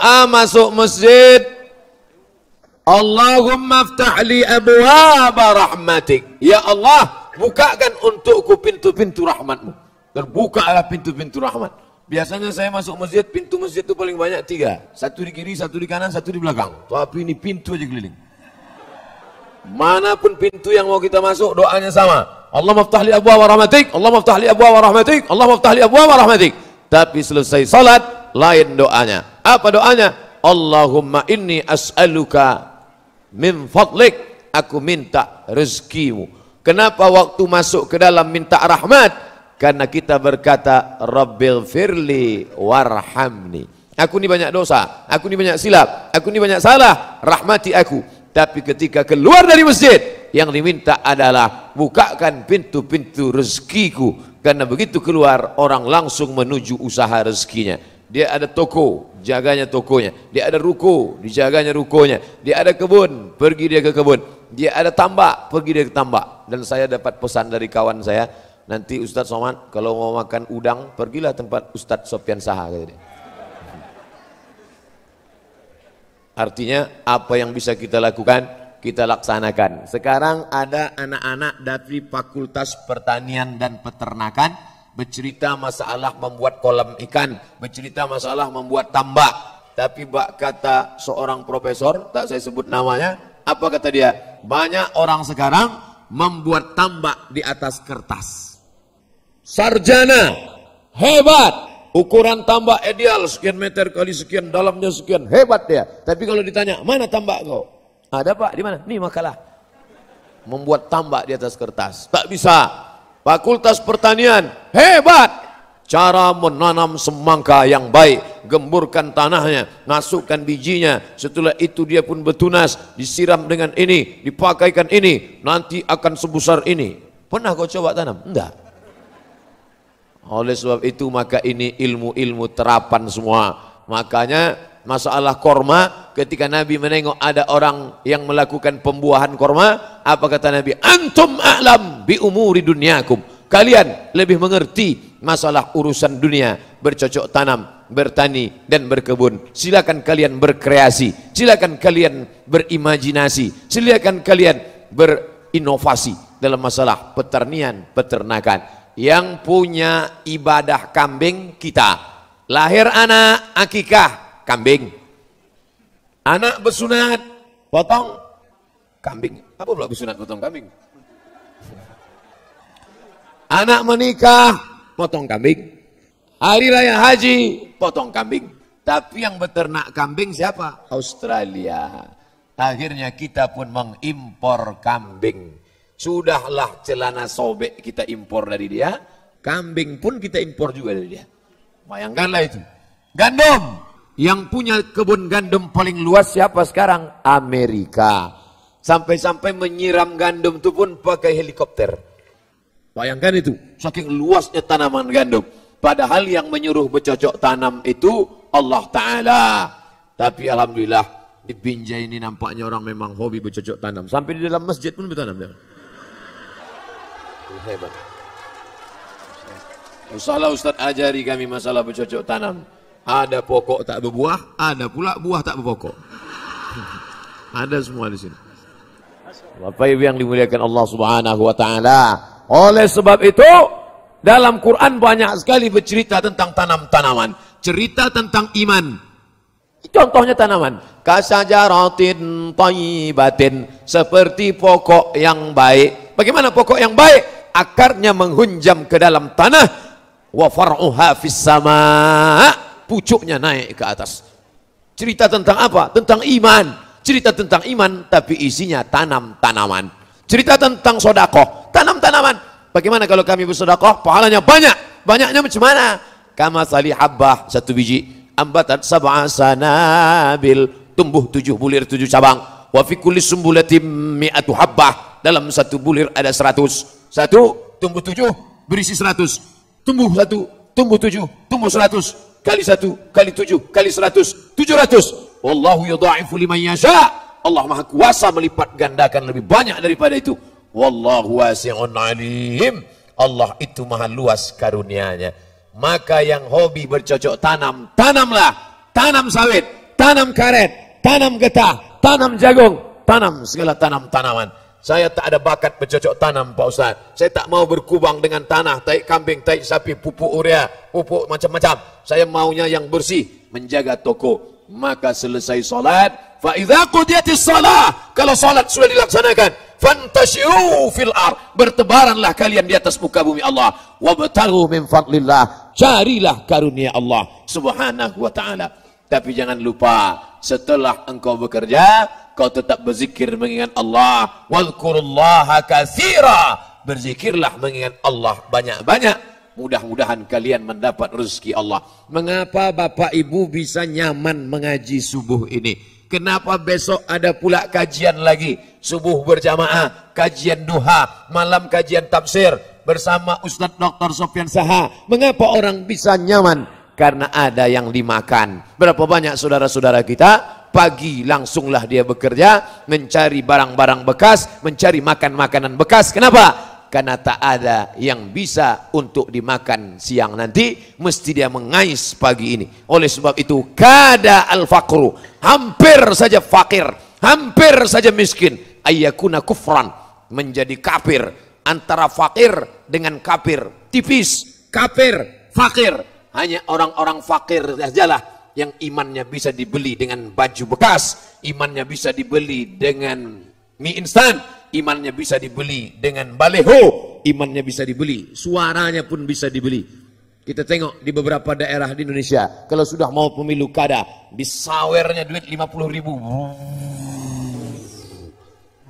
A masuk masjid. Allahumma aftah li rahmatik. Ya Allah, bukakan untukku pintu-pintu rahmatmu. Terbukalah pintu-pintu rahmat. Biasanya saya masuk masjid, pintu masjid itu paling banyak tiga. Satu di kiri, satu di kanan, satu di belakang. Tapi ini pintu aja keliling. Mana pun pintu yang mau kita masuk, doanya sama. Allah maftah li abwa rahmatik, Allah maftah li abwa rahmatik, Allah maftah li abwa rahmatik. Tapi selesai salat, lain doanya. Apa doanya? Allahumma inni as'aluka min fadlik. Aku minta rezekimu. Kenapa waktu masuk ke dalam minta rahmat? Karena kita berkata Rabbil firli warhamni. Aku ini banyak dosa, aku ini banyak silap, aku ini banyak salah, rahmati aku. Tapi ketika keluar dari masjid, yang diminta adalah bukakan pintu-pintu rezekiku. Karena begitu keluar, orang langsung menuju usaha rezekinya. Dia ada toko, jaganya tokonya. Dia ada ruko, dijaganya rukonya. Dia ada kebun, pergi dia ke kebun. Dia ada tambak, pergi dia ke tambak. Dan saya dapat pesan dari kawan saya, Nanti Ustadz Somad kalau mau makan udang pergilah tempat Ustadz Sopian Saha. Artinya apa yang bisa kita lakukan kita laksanakan. Sekarang ada anak-anak dari Fakultas Pertanian dan Peternakan bercerita masalah membuat kolam ikan, bercerita masalah membuat tambak. Tapi bak kata seorang profesor, tak saya sebut namanya, apa kata dia? Banyak orang sekarang membuat tambak di atas kertas sarjana, hebat, ukuran tambak ideal sekian meter kali sekian, dalamnya sekian, hebat dia. Tapi kalau ditanya, mana tambak kau? Ada pak, di mana? Nih makalah. Membuat tambak di atas kertas. Tak bisa. Fakultas pertanian, hebat. Cara menanam semangka yang baik, gemburkan tanahnya, masukkan bijinya, setelah itu dia pun bertunas, disiram dengan ini, dipakaikan ini, nanti akan sebesar ini. Pernah kau coba tanam? Enggak. Oleh sebab itu maka ini ilmu-ilmu terapan semua. Makanya masalah korma ketika Nabi menengok ada orang yang melakukan pembuahan korma, apa kata Nabi? Antum a'lam bi umuri dunyakum. Kalian lebih mengerti masalah urusan dunia, bercocok tanam, bertani dan berkebun. Silakan kalian berkreasi, silakan kalian berimajinasi, silakan kalian berinovasi dalam masalah peternian, peternakan yang punya ibadah kambing kita. Lahir anak akikah kambing. Anak bersunat potong kambing. Apa pula bersunat potong kambing? Anak menikah potong kambing. Hari raya haji potong kambing. Tapi yang beternak kambing siapa? Australia. Akhirnya kita pun mengimpor kambing. Sudahlah celana sobek kita impor dari dia, kambing pun kita impor juga dari dia. Bayangkanlah itu. Gandum, yang punya kebun gandum paling luas siapa sekarang? Amerika. Sampai-sampai menyiram gandum itu pun pakai helikopter. Bayangkan itu, saking luasnya tanaman gandum. Padahal yang menyuruh bercocok tanam itu Allah Ta'ala. Tapi Alhamdulillah, di Binjai ini nampaknya orang memang hobi bercocok tanam. Sampai di dalam masjid pun bertanam. Hebat. Usahlah Ustaz ajari kami masalah bercocok tanam. Ada pokok tak berbuah, ada pula buah tak berpokok. ada semua di sini. Bapak Ibu yang dimuliakan Allah Subhanahu wa taala. Oleh sebab itu, dalam Quran banyak sekali bercerita tentang tanam-tanaman, cerita tentang iman. Contohnya tanaman, kasajaratin thayyibatin, seperti pokok yang baik. Bagaimana pokok yang baik? akarnya menghunjam ke dalam tanah wa far'uha fis sama pucuknya naik ke atas. Cerita tentang apa? Tentang iman. Cerita tentang iman tapi isinya tanam-tanaman. Cerita tentang sodakoh tanam-tanaman. Bagaimana kalau kami bersodakoh? Pahalanya banyak. Banyaknya macam mana? Kama sali habbah satu biji. Ambatan sab'a sanabil. Tumbuh tujuh bulir tujuh cabang. Wa fi kulli sumbulatin mi'atu habbah. Dalam satu bulir ada seratus. Satu, tumbuh tujuh, berisi seratus. Tumbuh satu, tumbuh tujuh, tumbuh seratus. Kali satu, kali tujuh, kali seratus. Tujuh ratus. Wallahu yudha'ifu liman yasha. Allah maha kuasa melipat gandakan lebih banyak daripada itu. Wallahu wasi'un alim. Allah itu maha luas karunianya. Maka yang hobi bercocok tanam, tanamlah. Tanam sawit, tanam karet, tanam getah, tanam jagung, tanam segala tanam-tanaman. Saya tak ada bakat bercocok tanam Pak Ustaz. Saya tak mau berkubang dengan tanah, taik kambing, taik sapi, pupuk urea, pupuk macam-macam. Saya maunya yang bersih, menjaga toko. Maka selesai solat, fa idza qudiyatis salah, kalau solat sudah dilaksanakan, fantashiru fil ar, bertebaranlah kalian di atas muka bumi Allah, wabtaru min fadlillah, carilah karunia Allah Subhanahu wa taala. Tapi jangan lupa setelah engkau bekerja, kau tetap berzikir mengingat Allah. Wadhkurullaha katsira. Berzikirlah mengingat Allah banyak-banyak. Mudah-mudahan kalian mendapat rezeki Allah. Mengapa Bapak Ibu bisa nyaman mengaji subuh ini? Kenapa besok ada pula kajian lagi? Subuh berjamaah, kajian duha, malam kajian tafsir bersama Ustadz Dr. Sofian Saha. Mengapa orang bisa nyaman? Karena ada yang dimakan. Berapa banyak saudara-saudara kita pagi langsunglah dia bekerja mencari barang-barang bekas, mencari makan makanan bekas. Kenapa? Karena tak ada yang bisa untuk dimakan siang nanti, mesti dia mengais pagi ini. Oleh sebab itu, kada al-faqru, hampir saja fakir, hampir saja miskin, ayyakuna kufran, menjadi kafir. Antara fakir dengan kafir, tipis, kafir, fakir. Hanya orang-orang fakir sajalah yang imannya bisa dibeli dengan baju bekas, imannya bisa dibeli dengan mie instan, imannya bisa dibeli dengan baleho, imannya bisa dibeli, suaranya pun bisa dibeli. Kita tengok di beberapa daerah di Indonesia, kalau sudah mau pemilu kada, disawernya duit 50 ribu.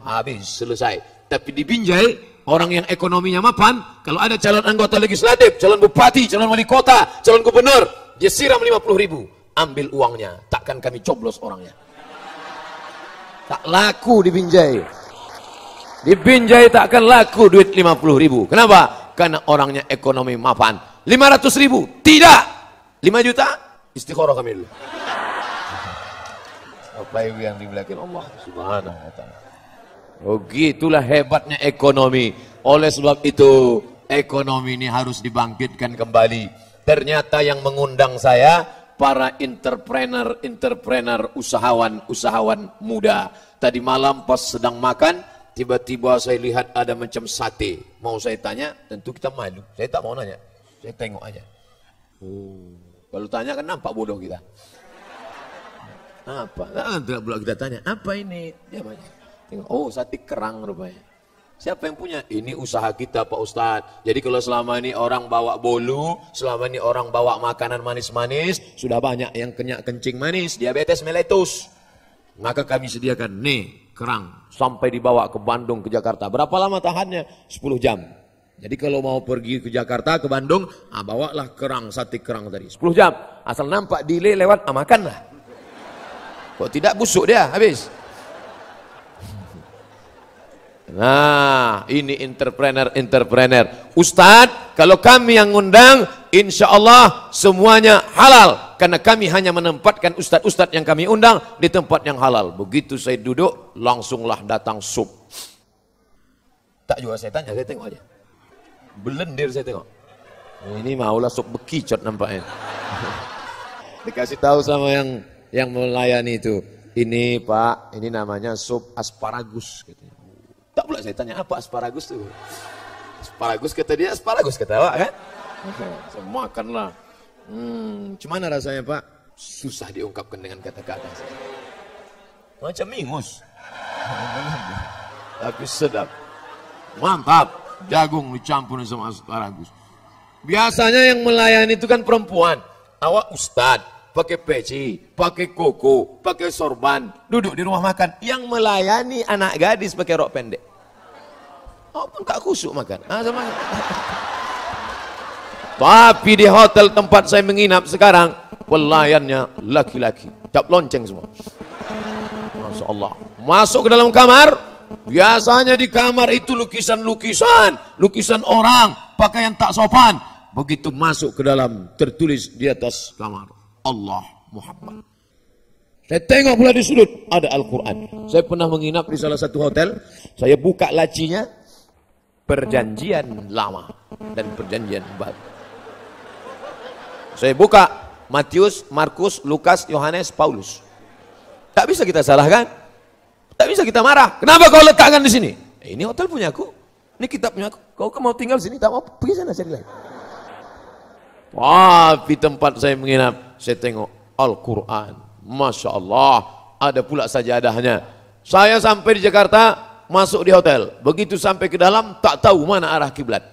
Habis, selesai. Tapi di Binjai, orang yang ekonominya mapan, kalau ada calon anggota legislatif, calon bupati, calon wali kota, calon gubernur, dia siram 50 ribu ambil uangnya. Takkan kami coblos orangnya. Tak laku di Binjai. Di Binjai takkan laku duit 50 ribu. Kenapa? Karena orangnya ekonomi mapan. 500 ribu? Tidak. 5 juta? Istiqoroh kami dulu. Apa ibu yang di belakang Allah subhanahu wa ta'ala. Oh gitulah hebatnya ekonomi. Oleh sebab itu, ekonomi ini harus dibangkitkan kembali. Ternyata yang mengundang saya para entrepreneur-entrepreneur usahawan-usahawan muda. Tadi malam pas sedang makan, tiba-tiba saya lihat ada macam sate. Mau saya tanya, tentu kita malu. Saya tak mau nanya, saya tengok aja. Oh, kalau tanya kan nampak bodoh kita. Apa? Nah, tidak pula kita tanya, apa ini? Dia banyak. Oh sate kerang rupanya. Siapa yang punya? Ini usaha kita Pak Ustadz. Jadi kalau selama ini orang bawa bolu, selama ini orang bawa makanan manis-manis, sudah banyak yang kenyak kencing manis, diabetes meletus. Maka kami sediakan nih kerang sampai dibawa ke Bandung ke Jakarta. Berapa lama tahannya? 10 jam. Jadi kalau mau pergi ke Jakarta ke Bandung, ah, bawalah kerang sate kerang tadi 10 jam. Asal nampak delay lewat, ah, makanlah. Kok tidak busuk dia habis. Nah, ini entrepreneur-entrepreneur. Ustadz, kalau kami yang ngundang, insya Allah semuanya halal. Karena kami hanya menempatkan ustadz-ustadz yang kami undang di tempat yang halal. Begitu saya duduk, langsunglah datang sup. Tak juga saya tanya, saya tengok aja. Belendir saya tengok. Ini maulah sup bekicot nampaknya. Dikasih tahu sama yang yang melayani itu. Ini pak, ini namanya sup asparagus. Gitu. Tak pula saya tanya apa asparagus tu. Asparagus kata dia, asparagus kata awak kan? Saya makanlah. Hmm, cuman rasanya pak? Susah diungkapkan dengan kata-kata. Macam mingus. Tapi sedap. Mantap. Jagung dicampur sama asparagus. Biasanya yang melayani itu kan perempuan. Awak ustad, pakai peci, pakai koko, pakai sorban, duduk di rumah makan. Yang melayani anak gadis pakai rok pendek. Oh pun tak kusuk makan. Ah, sama. Tapi di hotel tempat saya menginap sekarang, pelayannya laki-laki. Cap lonceng semua. Masya Allah. Masuk ke dalam kamar, biasanya di kamar itu lukisan-lukisan, lukisan orang, pakaian tak sopan. Begitu masuk ke dalam, tertulis di atas kamar. Allah Muhammad. Saya tengok pula di sudut, ada Al-Quran. Saya pernah menginap di salah satu hotel, saya buka lacinya, perjanjian lama dan perjanjian baru. Saya buka Matius, Markus, Lukas, Yohanes, Paulus. Tak bisa kita salahkan. Tak bisa kita marah. Kenapa kau letakkan di sini? Eh, ini hotel punya aku. Ini kitab punya aku. Kau mau tinggal sini, tak mau pergi sana cari lain. Wah, di tempat saya menginap, saya tengok Al-Quran. Masya Allah, ada pula sajadahnya. Saya sampai di Jakarta, masuk di hotel. Begitu sampai ke dalam, tak tahu mana arah kiblat.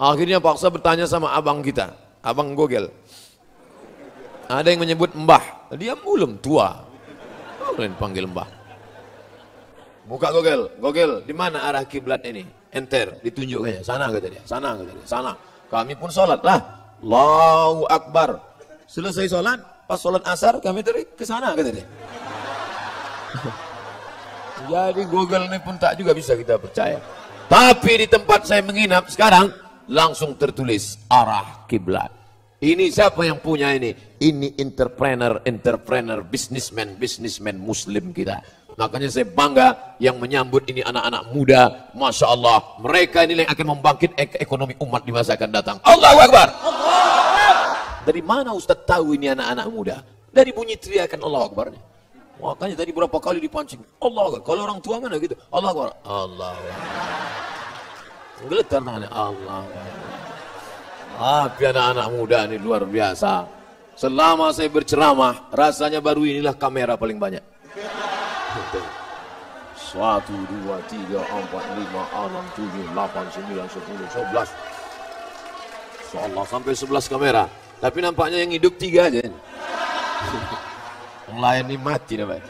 Akhirnya paksa bertanya sama abang kita, abang Gogel. Ada yang menyebut mbah, dia belum tua. Kalian panggil mbah. Buka Google, Google, di mana arah kiblat ini? Enter, ditunjuk aja. Sana kata dia, sana kata dia, sana. Kami pun sholat lah. Allahu Akbar. Selesai sholat, pas sholat asar kami tadi ke sana kata dia. Jadi Google ini pun tak juga bisa kita percaya. Tapi di tempat saya menginap sekarang langsung tertulis arah kiblat. Ini siapa yang punya ini? Ini entrepreneur, entrepreneur, businessman, businessman muslim kita. Makanya saya bangga yang menyambut ini anak-anak muda. Masya Allah. Mereka ini yang akan membangkit ekonomi umat di masa akan datang. Allahu Akbar. Dari mana Ustaz tahu ini anak-anak muda? Dari bunyi teriakan Allah Akbar. Makanya tadi berapa kali dipancing. Allah Akbar. Kalau orang tua mana gitu? Allah Akbar. Allah Akbar. Geletar. Allah Akbar. Tapi anak-anak muda ini luar biasa. Selama saya berceramah, rasanya baru inilah kamera paling banyak. Satu, dua, tiga, empat, lima, enam, tujuh, delapan, sembilan, sepuluh, sebelas. Allah sampai sebelas kamera. Tapi nampaknya yang hidup tiga aja. yang lain ini mati namanya.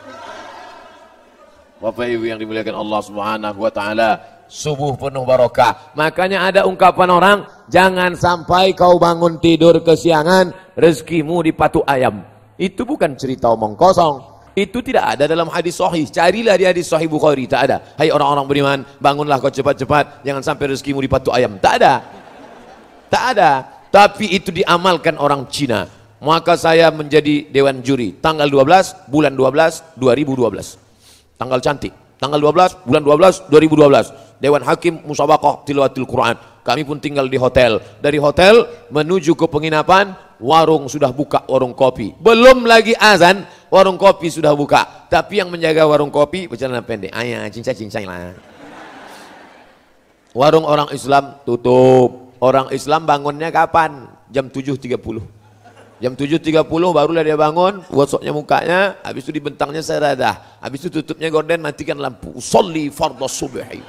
Bapak Ibu yang dimuliakan Allah Subhanahu wa taala, subuh penuh barokah. Makanya ada ungkapan orang, jangan sampai kau bangun tidur kesiangan, rezekimu dipatuk ayam. Itu bukan cerita omong kosong. Itu tidak ada dalam hadis sahih. Carilah di hadis sahih Bukhari, tak ada. Hai orang-orang beriman, bangunlah kau cepat-cepat, jangan sampai rezekimu dipatuk ayam. Tak ada. Tak ada. Tapi itu diamalkan orang Cina. Maka saya menjadi dewan juri tanggal 12 bulan 12 2012. Tanggal cantik. Tanggal 12 bulan 12 2012. Dewan Hakim Musabaqah Tilawatil Quran. Kami pun tinggal di hotel. Dari hotel menuju ke penginapan, warung sudah buka warung kopi. Belum lagi azan, warung kopi sudah buka. Tapi yang menjaga warung kopi berjalan pendek. Ayah, cincang-cincang lah. Warung orang Islam tutup. Orang Islam bangunnya kapan? Jam 7.30. Jam 7.30 barulah dia bangun, gosoknya mukanya, habis itu dibentangnya seradah. Habis itu tutupnya gorden, matikan lampu. Usolli fardhu subhi.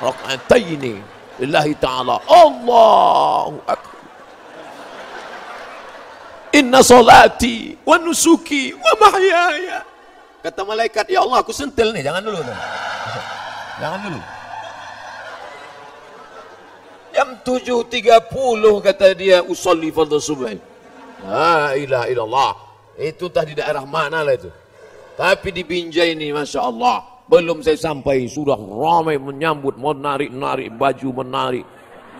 Raka'ataini lillahi ta'ala Allahu akbar inna salati wa nusuki wa mahyaya kata malaikat ya Allah aku sentil nih jangan dulu jangan dulu jam 7.30 kata dia usolli fardhu subhi la ilaha illallah itu tadi daerah mana lah itu tapi di Binjai ini Masya Allah belum saya sampai sudah ramai menyambut, menarik-narik baju menarik.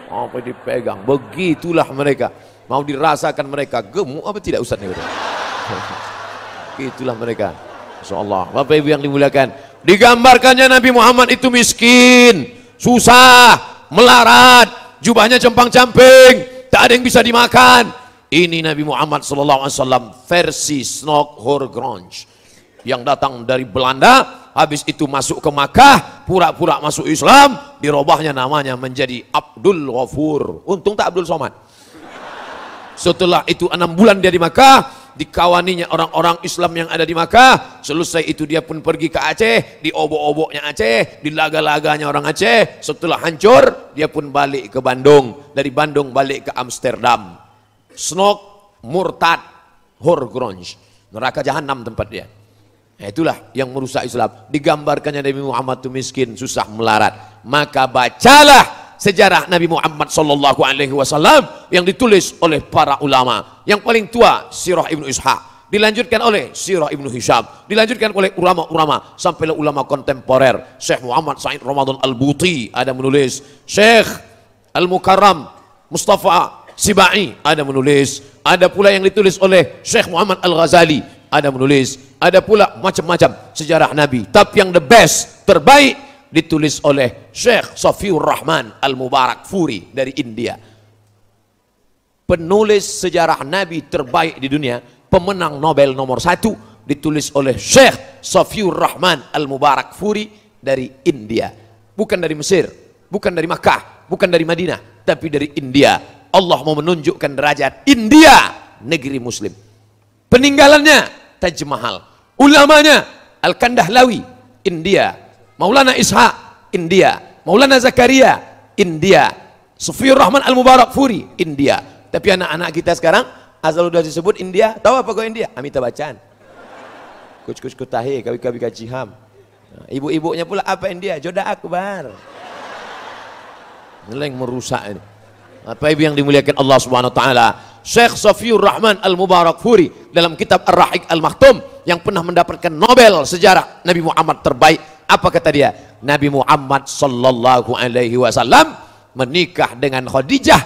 Apa dipegang. Begitulah mereka. Mau dirasakan mereka gemuk apa tidak Ustaz ini? Itulah mereka. Allah. Bapak Ibu yang dimuliakan. Digambarkannya Nabi Muhammad itu miskin, susah, melarat, jubahnya cempang-camping, tak ada yang bisa dimakan. Ini Nabi Muhammad wasallam versi Snok Horgronge yang datang dari Belanda habis itu masuk ke Makkah, pura-pura masuk Islam, dirobahnya namanya menjadi Abdul Ghafur. Untung tak Abdul Somad. Setelah itu enam bulan dia di Makkah, dikawaninya orang-orang Islam yang ada di Makkah. Selesai itu dia pun pergi ke Aceh, di obok-oboknya Aceh, di laga-laganya orang Aceh. Setelah hancur, dia pun balik ke Bandung. Dari Bandung balik ke Amsterdam. Snok, murtad, horgronj. Neraka jahanam tempat dia. Nah, itulah yang merusak Islam. Digambarkannya Nabi Muhammad itu miskin, susah melarat. Maka bacalah sejarah Nabi Muhammad sallallahu alaihi wasallam yang ditulis oleh para ulama. Yang paling tua Sirah Ibnu Ishaq, dilanjutkan oleh Sirah Ibnu Hisham, dilanjutkan oleh ulama-ulama sampai ulama kontemporer. Syekh Muhammad Said Ramadan Al-Buti ada menulis, Syekh Al-Mukarram Mustafa Sibai ada menulis, ada pula yang ditulis oleh Syekh Muhammad Al-Ghazali ada menulis, ada pula macam-macam sejarah Nabi. Tapi yang the best, terbaik ditulis oleh Syekh Safiur Rahman Al-Mubarak Furi dari India. Penulis sejarah Nabi terbaik di dunia, pemenang Nobel nomor satu, ditulis oleh Syekh Safiur Rahman Al-Mubarak Furi dari India. Bukan dari Mesir, bukan dari Makkah, bukan dari Madinah, tapi dari India. Allah mau menunjukkan derajat India, negeri muslim. Peninggalannya Taj Mahal. Ulamanya Al-Kandahlawi, India. Maulana Ishaq, India. Maulana Zakaria, India. Sufiur Rahman Al-Mubarak Furi, India. Tapi anak-anak kita sekarang, asal udah disebut India, tahu apa kau India? Amita bacaan. Kuch-kuch kutahi, kawi-kawi kajiham. Nah, Ibu-ibunya pula apa India? Joda akbar. Ini yang merusak ini. Apa ibu yang dimuliakan Allah Subhanahu wa taala? Syekh Safiur Rahman Al-Mubarak Furi dalam kitab Ar-Rahiq Al-Mahtum yang pernah mendapatkan Nobel sejarah Nabi Muhammad terbaik. Apa kata dia? Nabi Muhammad sallallahu alaihi wasallam menikah dengan Khadijah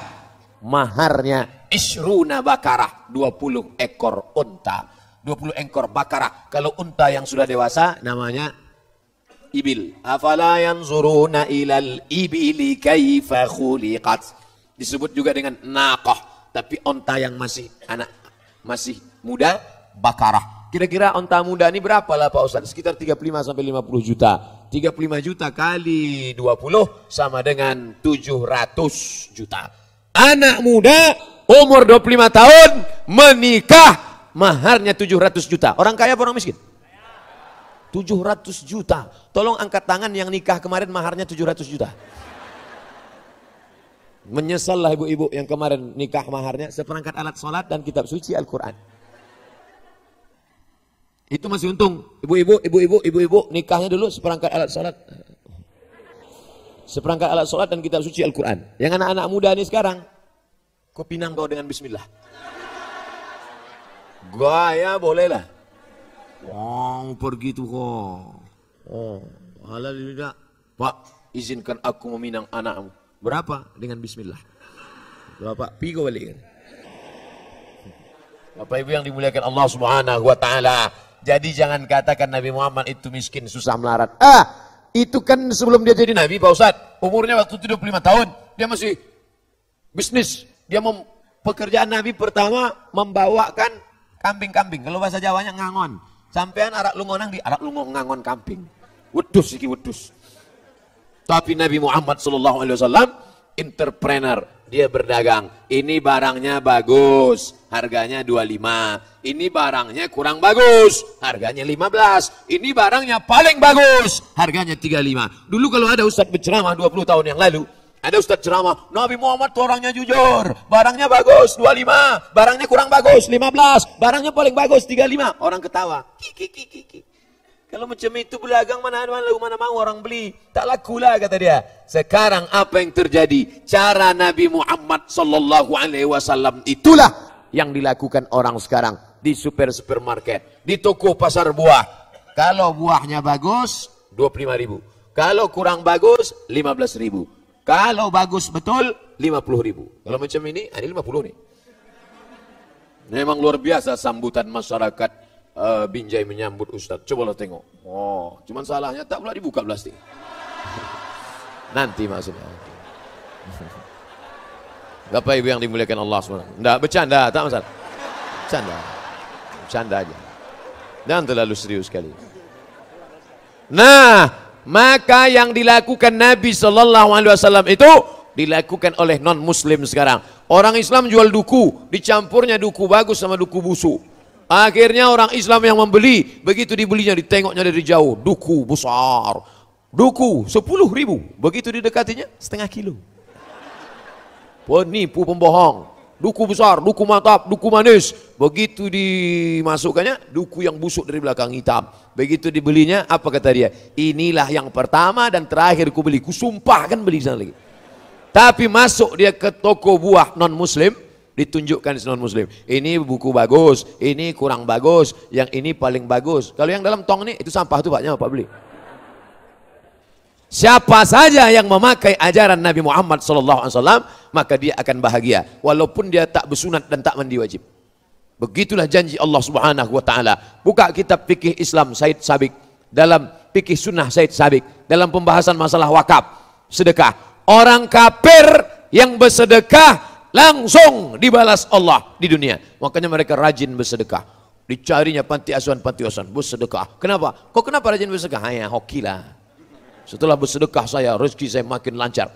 maharnya isruna bakarah 20 ekor unta. 20 ekor bakarah. Kalau unta yang sudah dewasa namanya ibil. Afala yanzuruna ilal ibili kaifa khuliqat? Disebut juga dengan naqah. Tapi unta yang masih anak masih muda bakarah kira-kira unta muda ini berapa lah Pak Ustaz sekitar 35 sampai 50 juta 35 juta kali 20 sama dengan 700 juta anak muda umur 25 tahun menikah maharnya 700 juta orang kaya apa orang miskin 700 juta. Tolong angkat tangan yang nikah kemarin maharnya 700 juta. Menyesallah ibu-ibu yang kemarin nikah maharnya seperangkat alat sholat dan kitab suci Al-Quran. Itu masih untung. Ibu-ibu, ibu-ibu, ibu-ibu nikahnya dulu seperangkat alat sholat. Seperangkat alat sholat dan kitab suci Al-Quran. Yang anak-anak muda ini sekarang, kau pinang kau dengan bismillah. Gaya bolehlah. Wow, pergi tuh kok. Oh, halal tidak. Pak, izinkan aku meminang anakmu. Berapa? Dengan bismillah. Berapa? Pigo balik kan? Bapak Ibu yang dimuliakan Allah Subhanahu wa taala. Jadi jangan katakan Nabi Muhammad itu miskin, susah melarat. Ah, itu kan sebelum dia jadi nabi Pak Ustaz. Umurnya waktu 75 tahun, dia masih bisnis. Dia mem pekerjaan nabi pertama membawakan kambing-kambing. Kalau bahasa Jawanya ngangon. Sampean arak lungonang di arak lungon ngangon kambing. Wedus iki wedus. Tapi Nabi Muhammad sallallahu alaihi wasallam entrepreneur, dia berdagang. Ini barangnya bagus, harganya 25. Ini barangnya kurang bagus, harganya 15. Ini barangnya paling bagus, harganya 35. Dulu kalau ada ustaz berceramah 20 tahun yang lalu, ada ustaz ceramah, Nabi Muhammad orangnya jujur, barangnya bagus 25, barangnya kurang bagus 15, barangnya paling bagus 35. Orang ketawa. Kiki, kiki, kiki. Kalau macam itu berdagang mana mana mana mau orang beli, tak laku lah kata dia. Sekarang apa yang terjadi? Cara Nabi Muhammad sallallahu alaihi wasallam itulah yang dilakukan orang sekarang di super supermarket, di toko pasar buah. Kalau buahnya bagus 25 ribu, kalau kurang bagus 15 ribu. Kalau bagus betul 50 ribu. Kalau macam ini, ini 50 nih. Memang luar biasa sambutan masyarakat uh, Binjai menyambut Ustadz. Coba lo tengok. Oh, cuman salahnya tak pula dibuka plastik. Nanti maksudnya. Bapak Ibu yang dimuliakan Allah SWT. Tidak, bercanda, tak masalah. Bercanda. Bercanda aja. Dan terlalu serius sekali. Nah, maka yang dilakukan Nabi Wasallam itu dilakukan oleh non Muslim sekarang. Orang Islam jual duku, dicampurnya duku bagus sama duku busuk. Akhirnya orang Islam yang membeli, begitu dibelinya ditengoknya dari jauh, duku besar, duku sepuluh ribu, begitu didekatinya setengah kilo. Penipu pembohong, duku besar, duku mantap, duku manis. Begitu dimasukkannya, duku yang busuk dari belakang hitam. Begitu dibelinya, apa kata dia? Inilah yang pertama dan terakhir ku beli. Ku sumpah kan beli sana lagi. Tapi masuk dia ke toko buah non muslim, ditunjukkan non muslim. Ini buku bagus, ini kurang bagus, yang ini paling bagus. Kalau yang dalam tong ini itu sampah tuh paknya Pak beli. Siapa saja yang memakai ajaran Nabi Muhammad SAW, maka dia akan bahagia. Walaupun dia tak bersunat dan tak mandi wajib. Begitulah janji Allah Subhanahu Wa Taala. Buka kitab fikih Islam Said Sabik dalam fikih sunnah Said Sabik dalam pembahasan masalah wakaf sedekah. Orang kafir yang bersedekah langsung dibalas Allah di dunia. Makanya mereka rajin bersedekah. Dicarinya panti asuhan, panti asuhan, bersedekah. Kenapa? Kok kenapa rajin bersedekah? Hanya hoki lah. Setelah bersedekah saya, rezeki saya makin lancar.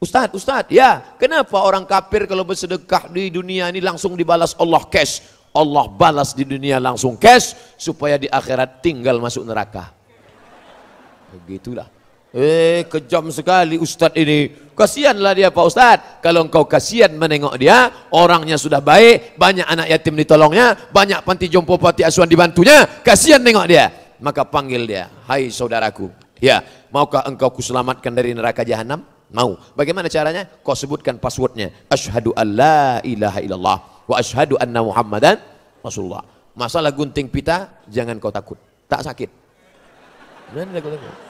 Ustadz, Ustadz, ya kenapa orang kafir kalau bersedekah di dunia ini langsung dibalas Allah cash? Allah balas di dunia langsung cash supaya di akhirat tinggal masuk neraka. Begitulah. Eh, kejam sekali Ustadz ini. Kasihanlah dia Pak Ustadz. Kalau engkau kasihan menengok dia, orangnya sudah baik, banyak anak yatim ditolongnya, banyak panti jompo panti asuhan dibantunya, kasihan nengok dia. Maka panggil dia, hai saudaraku. Ya, maukah engkau kuselamatkan dari neraka jahanam? Mau. Bagaimana caranya? Kau sebutkan passwordnya. Ashadu an la ilaha illallah. Wa ashadu anna muhammadan Rasulullah. Masalah gunting pita, jangan kau takut. Tak sakit. Jangan takut-takut.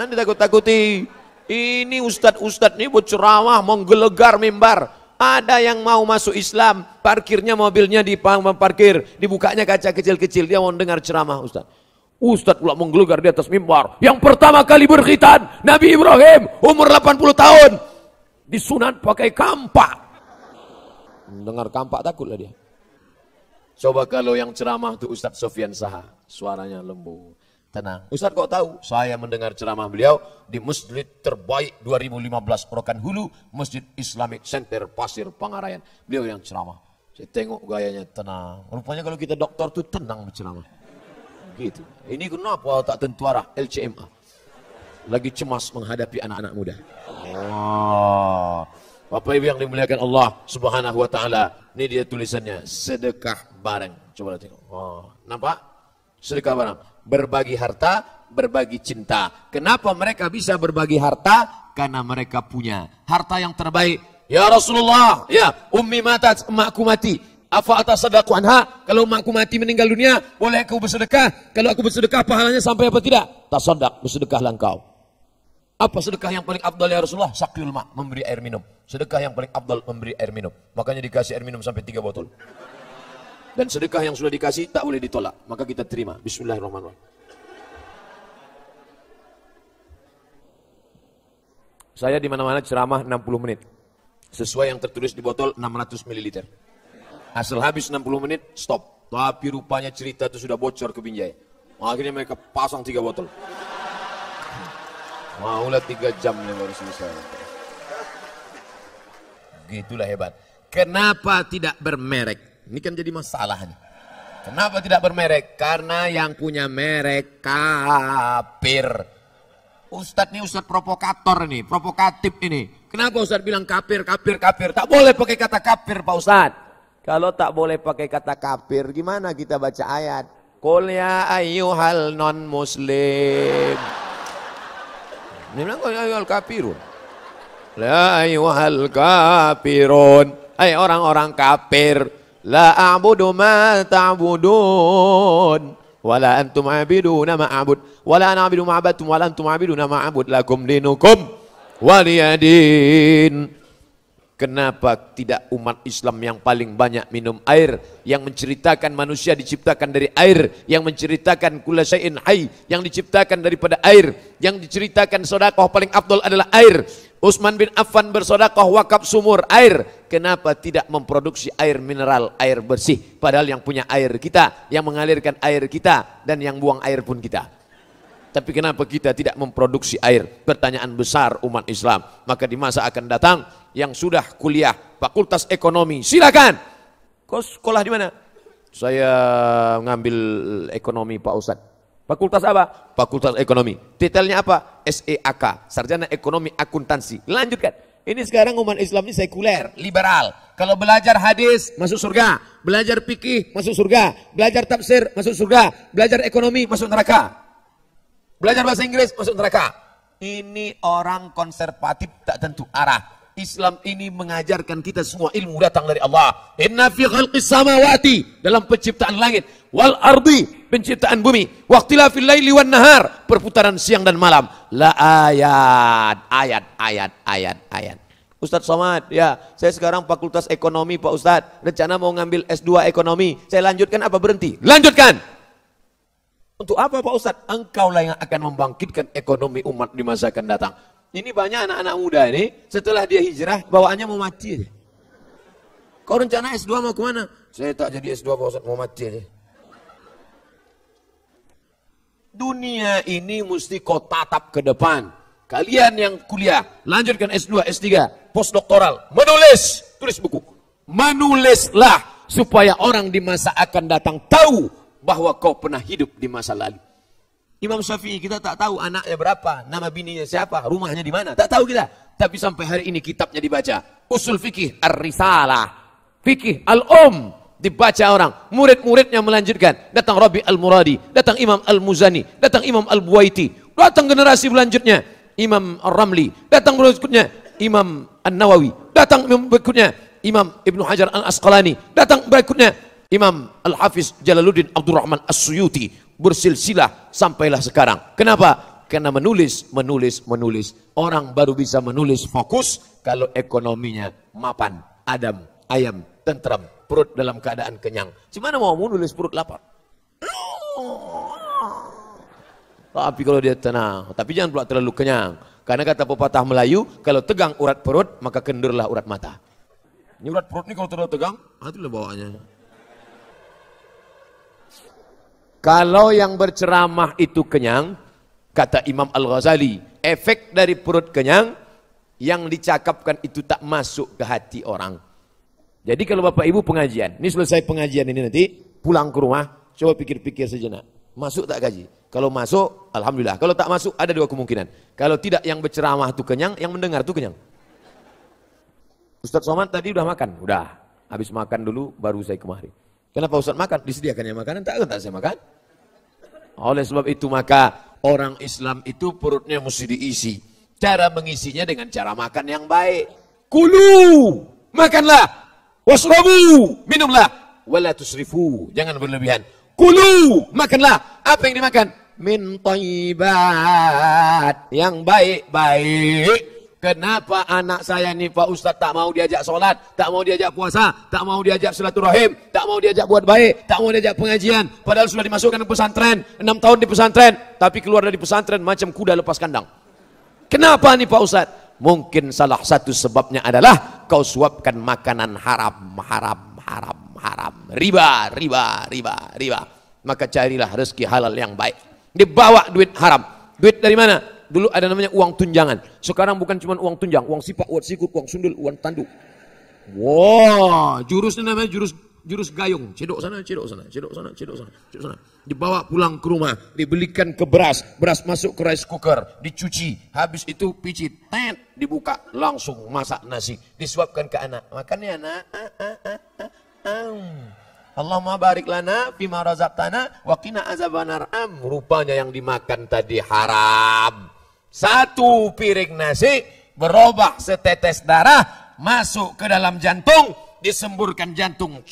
Nanti takut-takuti. Ini ustadz-ustadz ini berceramah, menggelegar mimbar. Ada yang mau masuk Islam, parkirnya mobilnya di parkir, dibukanya kaca kecil-kecil, dia mau dengar ceramah ustadz. Ustadz pula menggelegar di atas mimbar. Yang pertama kali berkhitan, Nabi Ibrahim, umur 80 tahun. Disunat pakai kampak. Dengar kampak takutlah dia. Coba kalau yang ceramah itu Ustadz Sofian Saha, suaranya lembut. Tenang. Ustaz kok tahu? Saya mendengar ceramah beliau di masjid terbaik 2015 Perokan Hulu, Masjid Islamic Center Pasir Pangarayan. Beliau yang ceramah. Saya tengok gayanya tenang. Rupanya kalau kita dokter tuh tenang berceramah. Gitu. Ini kenapa tak tentu arah LCMA? Lagi cemas menghadapi anak-anak muda. Oh. Bapak Ibu yang dimuliakan Allah Subhanahu wa taala. Ini dia tulisannya, sedekah bareng. Coba tengok. Oh, nampak? Sedekah bareng berbagi harta, berbagi cinta. Kenapa mereka bisa berbagi harta? Karena mereka punya harta yang terbaik. Ya Rasulullah, ya ummi mata emakku mati. Apa atas sedekah anha? Kalau emakku mati meninggal dunia, boleh aku bersedekah? Kalau aku bersedekah, pahalanya sampai apa tidak? Tak sodak, bersedekahlah engkau. Apa sedekah yang paling abdal ya Rasulullah? Sakil mak, memberi air minum. Sedekah yang paling abdal memberi air minum. Makanya dikasih air minum sampai tiga botol. Dan sedekah yang sudah dikasih tak boleh ditolak. Maka kita terima. Bismillahirrahmanirrahim. Saya di mana-mana ceramah 60 menit. Sesuai yang tertulis di botol 600 ml. Asal habis 60 menit, stop. Tapi rupanya cerita itu sudah bocor ke Binjai. Akhirnya mereka pasang tiga botol. Maulah tiga jam yang baru selesai. Gitulah hebat. Kenapa tidak bermerek? Ini kan jadi masalah nih. Kenapa tidak bermerek? Karena yang punya merek kafir. Ustadz ini ustadz provokator ini, provokatif ini. Kenapa ustadz bilang kafir, kafir, kafir? Tak boleh pakai kata kafir Pak Ustadz. Kalau tak boleh pakai kata kafir, gimana kita baca ayat? Qul ya ayyuhal non muslim. Ini bilang ya ayyuhal kafirun. La ayyuhal kafirun. Hai orang-orang kafir. La a'budu ma ta'budun wala antum abiduna ma'abud wala ana abidu ma'abadtum wala antum abiduna ma'abud lakum dinukum waliyadin Kenapa tidak umat Islam yang paling banyak minum air, yang menceritakan manusia diciptakan dari air, yang menceritakan kula syai'in hayy, yang diciptakan daripada air, yang diceritakan sedekah paling afdal adalah air. Utsman bin Affan bersedekah wakaf sumur air. Kenapa tidak memproduksi air mineral, air bersih? Padahal yang punya air kita, yang mengalirkan air kita, dan yang buang air pun kita. Tapi kenapa kita tidak memproduksi air? Pertanyaan besar umat Islam. Maka di masa akan datang yang sudah kuliah Fakultas Ekonomi, silakan. Kau sekolah di mana? Saya ngambil ekonomi Pak Ustadz. Fakultas apa? Fakultas Ekonomi. Detailnya apa? SEAK, Sarjana Ekonomi Akuntansi. Lanjutkan. Ini sekarang umat Islam ini sekuler, liberal. Kalau belajar hadis masuk surga, belajar fikih masuk surga, belajar tafsir masuk surga, belajar ekonomi masuk neraka. Belajar bahasa Inggris masuk neraka. Ini orang konservatif tak tentu arah. Islam ini mengajarkan kita semua ilmu datang dari Allah. Inna fi khalqis samawati dalam penciptaan langit wal ardi penciptaan bumi. Waqtilafil laili wan nahar perputaran siang dan malam. La ayat ayat ayat ayat ayat. Ustadz Somad, ya saya sekarang fakultas ekonomi Pak Ustadz. Rencana mau ngambil S2 ekonomi. Saya lanjutkan apa berhenti? Lanjutkan. Untuk apa Pak Ustadz? Engkaulah yang akan membangkitkan ekonomi umat di masa akan datang. Ini banyak anak-anak muda ini, setelah dia hijrah, bawaannya mau mati. Kau rencana S2 mau ke mana? Saya tak jadi S2 Pak mau mati. Dunia ini mesti kau tatap ke depan. Kalian yang kuliah, lanjutkan S2, S3, postdoktoral, menulis, tulis buku. Menulislah supaya orang di masa akan datang tahu bahwa kau pernah hidup di masa lalu. Imam Syafi'i kita tak tahu anaknya berapa, nama bininya siapa, rumahnya di mana, tak tahu kita. Tapi sampai hari ini kitabnya dibaca. Usul fikih Ar-Risalah, fikih Al-Um, dibaca orang, murid-muridnya melanjutkan. Datang Rabi Al-Muradi, datang Imam Al-Muzani, datang Imam Al-Buwaiti, datang generasi selanjutnya Imam Ar-Ramli, datang berikutnya Imam An-Nawawi, datang berikutnya Imam Ibnu Hajar Al-Asqalani, datang berikutnya Imam Al-Hafiz Jalaluddin Abdurrahman As-Suyuti bersilsilah sampailah sekarang. Kenapa? Karena menulis, menulis, menulis. Orang baru bisa menulis fokus kalau ekonominya mapan, adam, ayam, tentram, perut dalam keadaan kenyang. Gimana mau menulis perut lapar? Tapi kalau dia tenang, tapi jangan pula terlalu kenyang. Karena kata pepatah Melayu, kalau tegang urat perut, maka kendurlah urat mata. Ini urat perut ini kalau terlalu tegang, ah, itulah bawaannya. Kalau yang berceramah itu kenyang, kata Imam Al-Ghazali, efek dari perut kenyang, yang dicakapkan itu tak masuk ke hati orang. Jadi kalau Bapak Ibu pengajian, ini selesai pengajian ini nanti, pulang ke rumah, coba pikir-pikir sejenak. Masuk tak gaji? Kalau masuk, Alhamdulillah. Kalau tak masuk, ada dua kemungkinan. Kalau tidak yang berceramah itu kenyang, yang mendengar itu kenyang. Ustadz Somad tadi udah makan? Udah. Habis makan dulu, baru saya kemari. Kenapa Ustadz makan? Disediakannya makanan, tak, tak saya makan. Oleh sebab itu maka orang Islam itu perutnya mesti diisi. Cara mengisinya dengan cara makan yang baik. Kulu, makanlah. Wasrabu, minumlah. Wala tusrifu, jangan berlebihan. Kulu, makanlah. Apa yang dimakan? min taibat yang baik-baik. Kenapa anak saya nih Pak Ustadz tak mau diajak sholat, tak mau diajak puasa, tak mau diajak silaturahim, tak mau diajak buat baik, tak mau diajak pengajian. Padahal sudah dimasukkan ke pesantren, enam tahun di pesantren, tapi keluar dari pesantren macam kuda lepas kandang. Kenapa nih Pak Ustadz? Mungkin salah satu sebabnya adalah kau suapkan makanan haram, haram, haram, haram. Riba, riba, riba, riba. Maka carilah rezeki halal yang baik. Dibawa duit haram. Duit dari mana? Dulu ada namanya uang tunjangan. Sekarang bukan cuma uang tunjang, uang sipak, uang sikut, uang sundul, uang tanduk. Wah, wow, jurusnya namanya jurus jurus gayung. Cedok sana, cedok sana, cedok sana, cedok sana, cedok sana. Dibawa pulang ke rumah, dibelikan ke beras, beras masuk ke rice cooker, dicuci, habis itu picit, tet, dibuka, langsung masak nasi, disuapkan ke anak. Makannya anak. Ah, ah, ah, ah, ah. Allahumma barik lana fima razaqtana wa qina am. Rupanya yang dimakan tadi haram. Satu piring nasi berubah setetes darah masuk ke dalam jantung, disemburkan jantung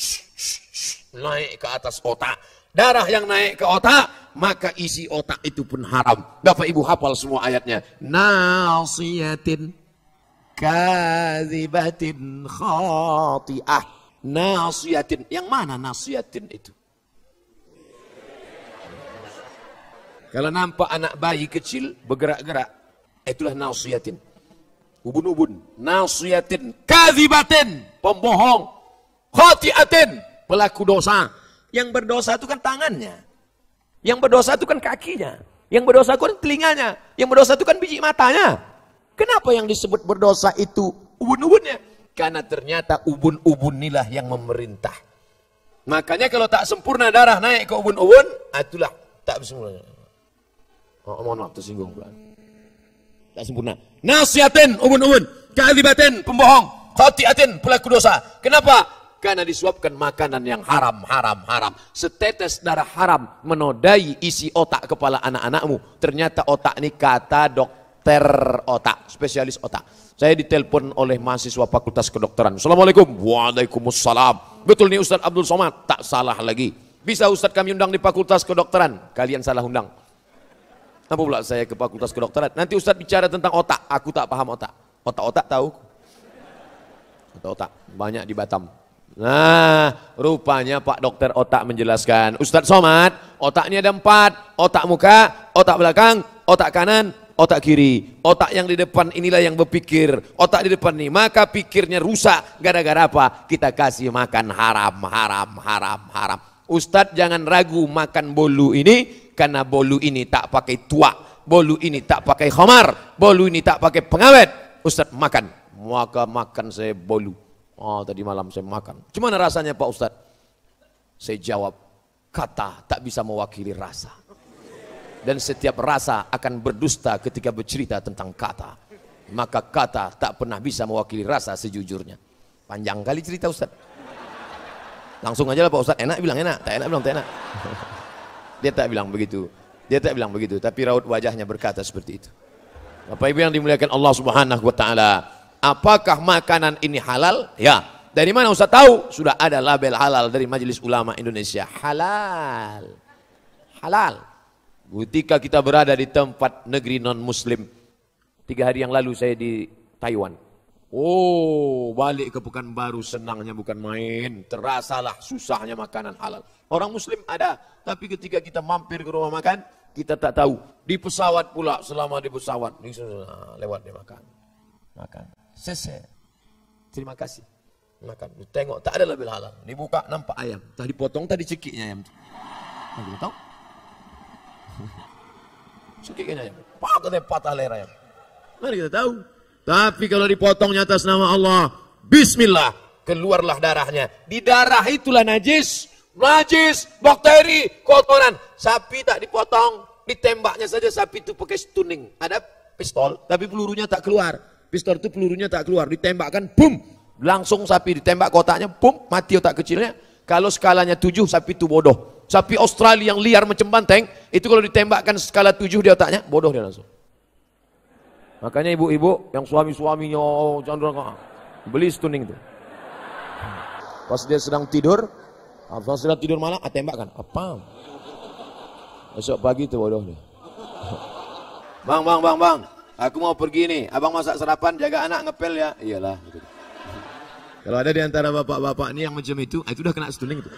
naik ke atas otak. Darah yang naik ke otak, maka isi otak itu pun haram. Bapak Ibu hafal semua ayatnya. Nasiyatin kazibatin khati'ah Nasiyatin. Yang mana nasiyatin itu? Kalau nampak anak bayi kecil bergerak-gerak, itulah nasiyatin. Ubun-ubun, nasiyatin, kazibatin, pembohong, khatiatin, pelaku dosa. Yang berdosa itu kan tangannya. Yang berdosa itu kan kakinya. Yang berdosa itu kan telinganya. Yang berdosa itu kan biji matanya. Kenapa yang disebut berdosa itu ubun-ubunnya? Karena ternyata ubun-ubun inilah yang memerintah. Makanya kalau tak sempurna darah naik ke ubun-ubun, ah, itulah tak sempurna. Oh, mohon maaf tersinggung pula. Tak sempurna. Nasihatin ubun-ubun, keadibatin pembohong, khatiatin pelaku dosa. Kenapa? Karena disuapkan makanan yang haram, haram, haram. Setetes darah haram menodai isi otak kepala anak-anakmu. Ternyata otak ini kata dokter otak, spesialis otak. Saya ditelepon oleh mahasiswa Fakultas Kedokteran. Assalamualaikum. Waalaikumsalam. Betul nih Ustadz Abdul Somad? Tak salah lagi. Bisa Ustadz kami undang di Fakultas Kedokteran? Kalian salah undang. Apa pula saya ke Fakultas Kedokteran? Nanti Ustadz bicara tentang otak. Aku tak paham otak. Otak-otak tahu? Otak-otak. Banyak di Batam. Nah, rupanya Pak Dokter Otak menjelaskan. Ustadz Somad, otak ini ada empat. Otak muka, otak belakang, otak kanan, otak kiri. Otak yang di depan inilah yang berpikir. Otak di depan nih, maka pikirnya rusak. Gara-gara apa? Kita kasih makan haram, haram, haram, haram. Ustadz jangan ragu makan bolu ini, karena bolu ini tak pakai tuak. Bolu ini tak pakai khamar. Bolu ini tak pakai pengawet. Ustadz makan. Maka makan saya bolu. Oh tadi malam saya makan. Gimana rasanya Pak Ustadz? Saya jawab, kata tak bisa mewakili rasa dan setiap rasa akan berdusta ketika bercerita tentang kata. Maka kata tak pernah bisa mewakili rasa sejujurnya. Panjang kali cerita Ustaz. Langsung aja lah Pak Ustaz, enak bilang enak, tak enak bilang tak enak. Dia tak bilang begitu. Dia tak bilang begitu, tapi raut wajahnya berkata seperti itu. Bapak Ibu yang dimuliakan Allah Subhanahu wa taala, apakah makanan ini halal? Ya. Dari mana Ustaz tahu? Sudah ada label halal dari Majelis Ulama Indonesia. Halal. Halal. Ketika kita berada di tempat negeri non-muslim, tiga hari yang lalu saya di Taiwan. Oh, balik ke Pekanbaru senangnya bukan main. Terasalah susahnya makanan halal. Orang muslim ada, tapi ketika kita mampir ke rumah makan, kita tak tahu. Di pesawat pula, selama di pesawat, lewat dia makan. Makan. Selesai. Terima kasih. Makan. Tengok, tak ada lebih halal. Dibuka, nampak ayam. Tadi potong, tadi cekiknya ayam. Nah, tahu? Sedikit ayam. Pak katanya patah leher ayam. Mari kita tahu. Tapi kalau dipotongnya atas nama Allah, Bismillah, keluarlah darahnya. Di darah itulah najis, najis, bakteri, kotoran. Sapi tak dipotong, ditembaknya saja sapi itu pakai stunning. Ada pistol, tapi pelurunya tak keluar. Pistol itu pelurunya tak keluar, ditembakkan, boom, langsung sapi ditembak kotaknya, boom, mati otak kecilnya. Kalau skalanya tujuh, sapi itu bodoh. Sapi Australia yang liar macam banteng, itu kalau ditembakkan skala tujuh di otaknya, bodoh dia langsung. Makanya ibu-ibu yang suami-suaminya oh, jangan beli stunning itu. Pas dia sedang tidur, pas sedang tidur malam, ah, tembakkan. Apa? Besok pagi itu bodoh dia. Bang, bang, bang, bang. Aku mau pergi nih. Abang masak sarapan, jaga anak ngepel ya. Iyalah. Gitu. Kalau ada di antara bapak-bapak ini yang macam itu, ah, itu udah kena stunning itu.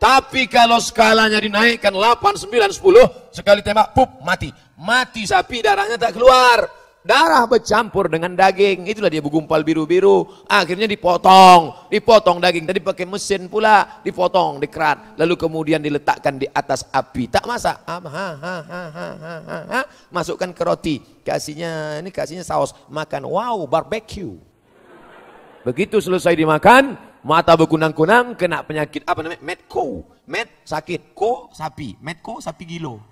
Tapi kalau skalanya dinaikkan 8, 9, 10, sekali tembak, pup, mati. Mati sapi, darahnya tak keluar. Darah bercampur dengan daging. Itulah dia bergumpal biru-biru. Akhirnya dipotong. Dipotong daging. Tadi pakai mesin pula. Dipotong di kerat. Lalu kemudian diletakkan di atas api. Tak masak. Ha, ha, ha, ha, ha, ha. Masukkan ke roti. Kasihnya, ini kasihnya saus. Makan. Wow, barbecue. Begitu selesai dimakan, mata berkunang-kunang, kena penyakit apa namanya? Medco. Med sakit, ko sapi. Medco sapi gilo.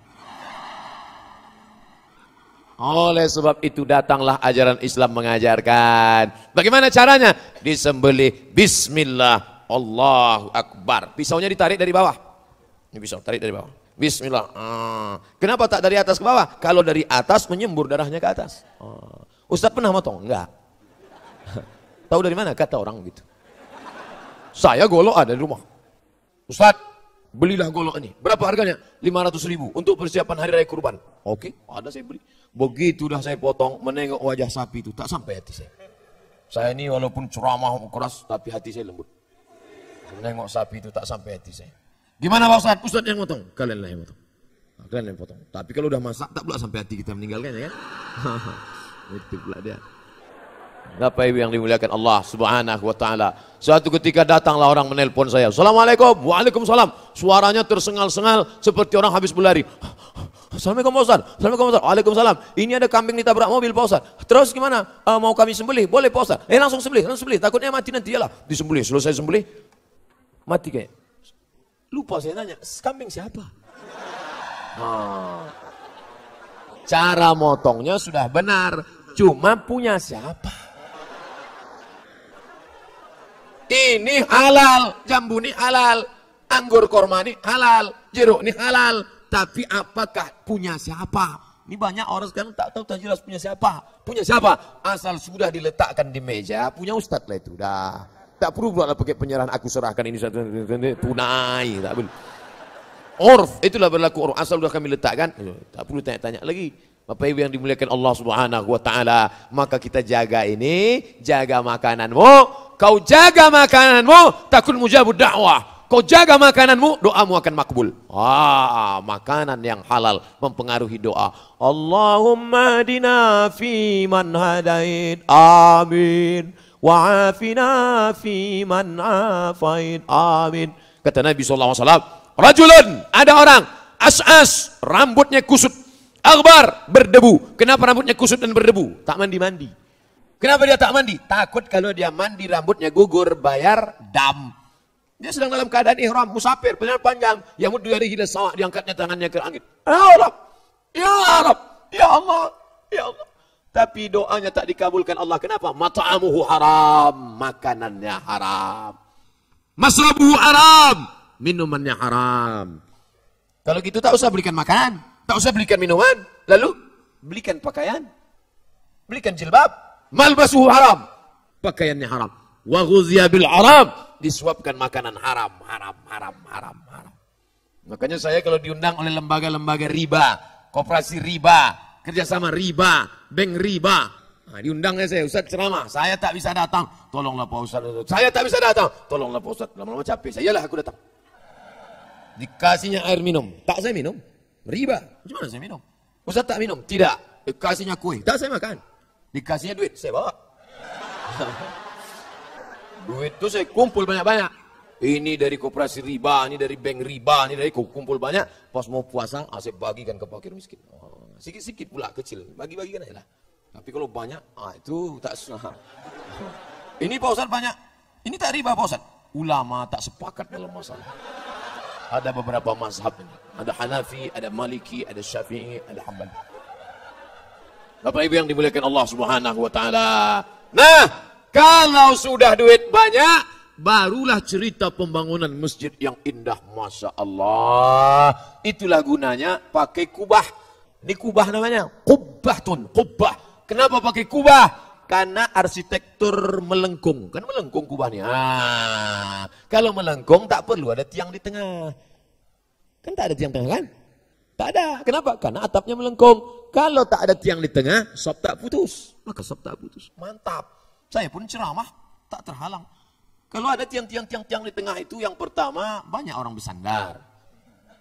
Oleh sebab itu datanglah ajaran Islam mengajarkan. Bagaimana caranya? Disembelih Bismillah Allahu Akbar. Pisaunya ditarik dari bawah. Ini pisau, tarik dari bawah. Bismillah. Ah. Kenapa tak dari atas ke bawah? Kalau dari atas menyembur darahnya ke atas. Ah. Ustaz pernah motong? Enggak. Tahu dari mana? Kata orang gitu. Saya golok ada di rumah. Ustaz, belilah golok ini. Berapa harganya? 500 ribu untuk persiapan hari raya kurban. Oke, ada saya beli. Begitu dah saya potong, menengok wajah sapi itu, tak sampai hati saya. Saya ini walaupun ceramah keras, tapi hati saya lembut. Menengok sapi itu tak sampai hati saya. Gimana Pak Ustaz? Ustaz yang potong? Kalian lah yang potong. Nah, kalian yang potong. Tapi kalau udah masak, tak pula sampai hati kita meninggalkan ya kan? Itu pula dia. Bapak Ibu yang dimuliakan Allah Subhanahu wa taala. Suatu ketika datanglah orang menelpon saya. Assalamualaikum. Waalaikumsalam. Suaranya tersengal-sengal seperti orang habis berlari. Assalamualaikum Pak Ustaz. Assalamualaikum Pak Ustaz. Waalaikumsalam. Ini ada kambing ditabrak mobil Pak Ustaz. Terus gimana? Uh, mau kami sembelih? Boleh Pak Ustaz. Eh langsung sembelih, langsung sembelih. Takutnya mati nanti lah. Disembelih. Selesai sembelih. Mati kayak. Lupa saya nanya, kambing siapa? Ah. Cara motongnya sudah benar. Cuma punya siapa? Ini halal, jambu ini halal, anggur korma ini halal, jeruk ini halal. Tapi apakah punya siapa? Ini banyak orang sekarang tak tahu tak jelas punya siapa. Punya siapa? Asal sudah diletakkan di meja, punya ustadz lah itu. Dah. Tak perlu pula pakai penyerahan aku serahkan ini tunai. Tak perlu. Orf, itulah berlaku orf. Asal sudah kami letakkan, tak perlu tanya-tanya lagi. Bapak Ibu yang dimuliakan Allah Subhanahu wa taala, maka kita jaga ini, jaga makananmu, kau jaga makananmu, takun mujabud dakwah. Kau jaga makananmu, doamu akan makbul. Ah, makanan yang halal mempengaruhi doa. Allahumma dina fi man hadain. Amin. Wa'afina fi man afain. Amin. Kata Nabi SAW, Rajulun, ada orang, as-as, rambutnya kusut. Akbar, berdebu. Kenapa rambutnya kusut dan berdebu? Tak mandi-mandi. Kenapa dia tak mandi? Takut kalau dia mandi rambutnya gugur, bayar dam. Dia sedang dalam keadaan ihram, musafir, perjalanan panjang. Yang dari hilas sawah, diangkatnya tangannya ke langit. Ya Allah, Ya Allah, Ya Allah, Ya Allah. Tapi doanya tak dikabulkan Allah. Kenapa? Mata'amuhu haram. Makanannya haram. Masrabuhu haram. Minumannya haram. Kalau gitu tak usah belikan makanan. Tak usah belikan minuman. Lalu belikan pakaian. Belikan jilbab. Malbasuhu haram. Pakaiannya haram. Wa bil haram. Disuapkan makanan haram, haram, haram, haram, haram. Makanya saya kalau diundang oleh lembaga-lembaga riba, koperasi riba, kerjasama riba, bank riba, nah, diundangnya saya, Ustaz ceramah, saya tak bisa datang, tolonglah Pak Ustaz, saya tak bisa datang, tolonglah Pak Ustaz, lama-lama capek, saya lah aku datang. Dikasihnya air minum, tak saya minum, riba, gimana saya minum? Ustaz tak minum, tidak, dikasihnya kue, tak saya makan, dikasihnya duit, saya bawa. Duit itu saya kumpul banyak-banyak. Ini dari koperasi riba, ini dari bank riba, ini dari kumpul banyak. Pas mau puasa, ah, saya bagikan ke fakir miskin. Oh, sikit-sikit pula kecil, bagi-bagikan aja lah. Tapi kalau banyak, ah itu tak susah. Ini Pak Ustaz banyak. Ini tak riba Pak Ustaz. Ulama tak sepakat dalam masalah. Ada beberapa mazhab ini. Ada Hanafi, ada Maliki, ada Syafi'i, ada Hanbali. Bapak Ibu yang dimuliakan Allah Subhanahu wa taala. Nah, kalau sudah duit banyak, barulah cerita pembangunan masjid yang indah. Masya Allah. Itulah gunanya pakai kubah. Ini kubah namanya. Kubah tun. Kubah. Kenapa pakai kubah? Karena arsitektur melengkung. Kan melengkung kubahnya. Ah, kalau melengkung tak perlu ada tiang di tengah. Kan tak ada tiang tengah kan? Tak ada. Kenapa? Karena atapnya melengkung. Kalau tak ada tiang di tengah, sop tak putus. Maka sop tak putus. Mantap. Saya pun ceramah tak terhalang. Kalau ada tiang-tiang-tiang-tiang di tengah itu yang pertama banyak orang bersandar.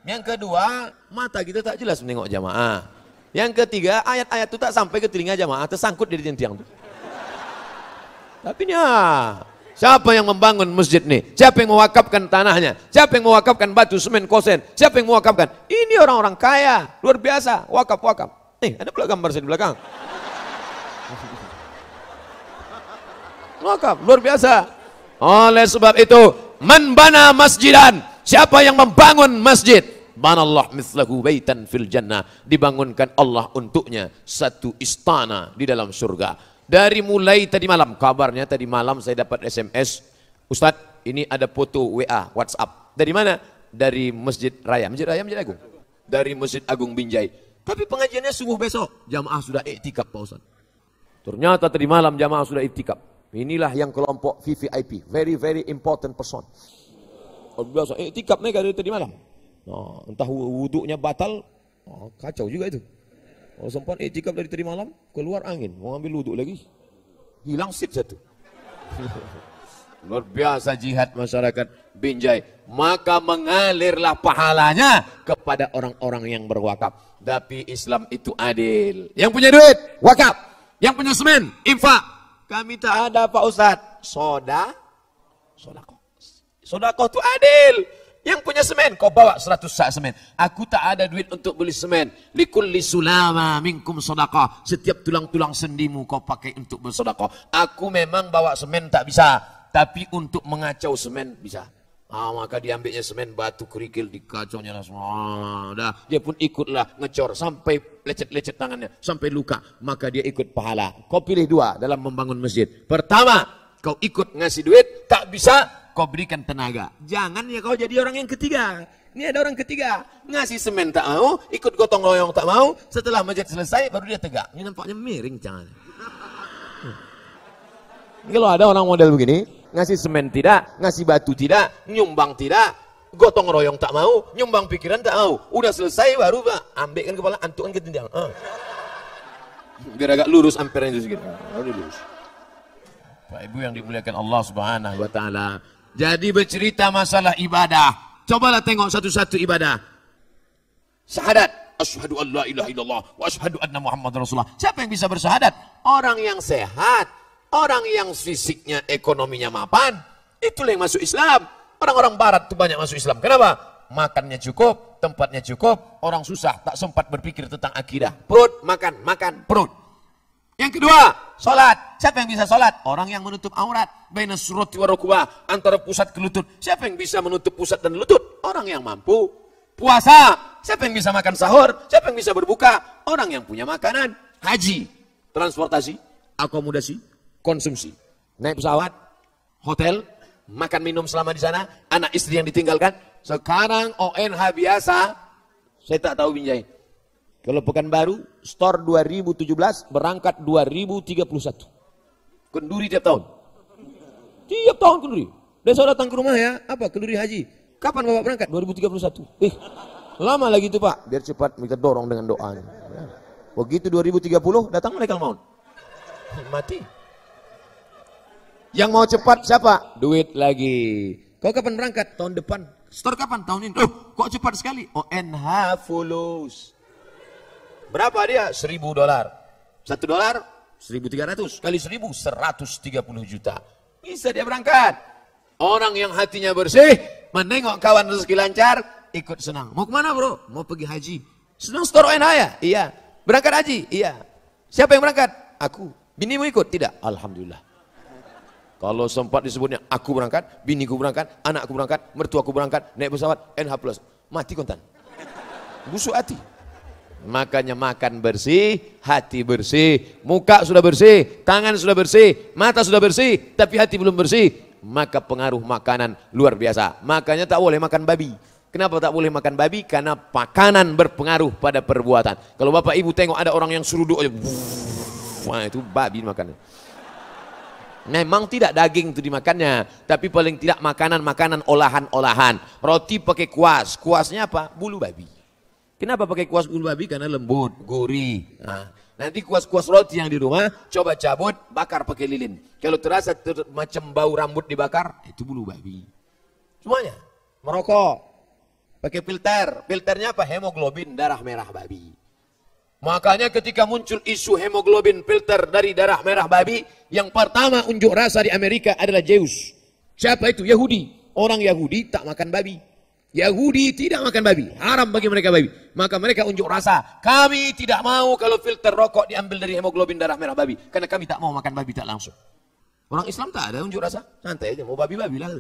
Yang kedua, mata kita tak jelas menengok jamaah. Yang ketiga, ayat-ayat itu tak sampai ke telinga jamaah, tersangkut di tiang-tiang itu. Tapi ya, siapa yang membangun masjid nih? Siapa yang mewakafkan tanahnya? Siapa yang mewakafkan batu, semen, kosen? Siapa yang mewakafkan? Ini orang-orang kaya, luar biasa, wakaf-wakaf. Eh, ada pula gambar saya di belakang. Wakaf, luar biasa. Oleh sebab itu, man bana masjidan. Siapa yang membangun masjid? Banallah mislahu baitan fil jannah. Dibangunkan Allah untuknya satu istana di dalam surga. Dari mulai tadi malam, kabarnya tadi malam saya dapat SMS. Ustadz, ini ada foto WA, WhatsApp. Dari mana? Dari Masjid Raya. Masjid Raya, Masjid Agung. Dari Masjid Agung Binjai. Tapi pengajiannya subuh besok. Jamaah sudah iktikaf Pak Ustaz. Ternyata tadi malam jamaah sudah iktikaf. Inilah yang kelompok VVIP, very very important person. Oh, biasa, tikap mereka dari tadi malam. Oh, entah wuduknya batal, oh, kacau juga itu. Kalau sempat tikap dari tadi malam, keluar angin, mau ambil wuduk lagi, hilang sit satu. Luar biasa jihad masyarakat Binjai. Maka mengalirlah pahalanya kepada orang-orang yang berwakaf. Tapi Islam itu adil. Yang punya duit, wakaf. Yang punya semen, infak. Kami tak ada Pak Ustaz. Soda, sodako. Sodako itu adil. Yang punya semen, kau bawa 100 sak semen. Aku tak ada duit untuk beli semen. Likulli sulama minkum sodako. Setiap tulang-tulang sendimu kau pakai untuk bersodako. Aku memang bawa semen tak bisa. Tapi untuk mengacau semen bisa. Ah, maka diambilnya semen batu kerikil dikacaunya semua. Ah, dah, dia pun ikutlah ngecor sampai lecet-lecet tangannya sampai luka. Maka dia ikut pahala. Kau pilih dua dalam membangun masjid. Pertama, kau ikut ngasih duit, tak bisa kau berikan tenaga. Jangan ya kau jadi orang yang ketiga. Ini ada orang ketiga, ngasih semen tak mau, ikut gotong royong tak mau, setelah masjid selesai baru dia tegak. Ini nampaknya miring jangan. Kalau ada orang model begini, ngasih semen tidak, ngasih batu tidak, nyumbang tidak, gotong royong tak mau, nyumbang pikiran tak mau. Udah selesai baru pak, ambilkan kepala, antukan ke tindiang. Ah. Biar agak lurus ampernya itu sedikit. Lalu lurus. Pak Ibu yang dimuliakan Allah Subhanahu wa taala. Jadi bercerita masalah ibadah. Cobalah tengok satu-satu ibadah. Syahadat. Asyhadu an la ilaha illallah wa asyhadu anna Muhammad Rasulullah. Siapa yang bisa bersyahadat? Orang yang sehat, orang yang fisiknya, ekonominya mapan, itulah yang masuk Islam. Orang-orang barat itu banyak masuk Islam. Kenapa? Makannya cukup, tempatnya cukup, orang susah, tak sempat berpikir tentang akidah. Perut, makan, makan, perut. Yang kedua, sholat. Siapa yang bisa sholat? Orang yang menutup aurat. Baina surati warukubah. Antara pusat ke lutut. Siapa yang bisa menutup pusat dan lutut? Orang yang mampu. Puasa. Siapa yang bisa makan sahur? Siapa yang bisa berbuka? Orang yang punya makanan. Haji. Transportasi. Akomodasi. Konsumsi. Naik pesawat. Hotel. Makan minum selama di sana. Anak istri yang ditinggalkan. Sekarang ONH biasa. Saya tak tahu binjai. Kalau Pekanbaru, store 2017, berangkat 2031. Kenduri tiap tahun. Tiap tahun kenduri. Besok datang ke rumah ya, apa? Kenduri haji. Kapan Bapak berangkat? 2031. Eh, lama lagi itu Pak. Biar cepat kita dorong dengan doanya. Begitu 2030, datang mereka mau. Mati. Yang mau cepat siapa? Duit lagi. Kau kapan berangkat? Tahun depan. Store kapan? Tahun ini. Oh, kok cepat sekali? ONH follows. Berapa dia? Seribu dolar. Satu dolar, seribu tiga ratus. Kali seribu, seratus tiga puluh juta. Bisa dia berangkat. Orang yang hatinya bersih, menengok kawan rezeki lancar, ikut senang. Mau ke mana bro? Mau pergi haji. Senang store ONH ya? Iya. Berangkat haji? Iya. Siapa yang berangkat? Aku. Bini mau ikut? Tidak. Alhamdulillah. Kalau sempat disebutnya aku berangkat, biniku berangkat, anakku berangkat, mertuaku berangkat, naik pesawat, NH plus. Mati kontan. Busuk hati. Makanya makan bersih, hati bersih, muka sudah bersih, tangan sudah bersih, mata sudah bersih, tapi hati belum bersih. Maka pengaruh makanan luar biasa. Makanya tak boleh makan babi. Kenapa tak boleh makan babi? Karena makanan berpengaruh pada perbuatan. Kalau bapak ibu tengok ada orang yang seruduk aja, wah itu babi makannya. Memang tidak daging itu dimakannya, tapi paling tidak makanan-makanan olahan-olahan. Roti pakai kuas, kuasnya apa? Bulu babi. Kenapa pakai kuas bulu babi? Karena lembut, gurih. Nah, nanti kuas-kuas roti yang di rumah, coba cabut, bakar pakai lilin. Kalau terasa ter macam bau rambut dibakar, itu bulu babi. Semuanya. Merokok, pakai filter. Filternya apa? Hemoglobin darah merah babi. Makanya ketika muncul isu hemoglobin filter dari darah merah babi, yang pertama unjuk rasa di Amerika adalah Zeus. Siapa itu? Yahudi. Orang Yahudi tak makan babi. Yahudi tidak makan babi, haram bagi mereka babi. Maka mereka unjuk rasa, kami tidak mau kalau filter rokok diambil dari hemoglobin darah merah babi. Karena kami tak mau makan babi tak langsung. Orang Islam tak ada unjuk rasa, santai aja, mau babi-babi lah.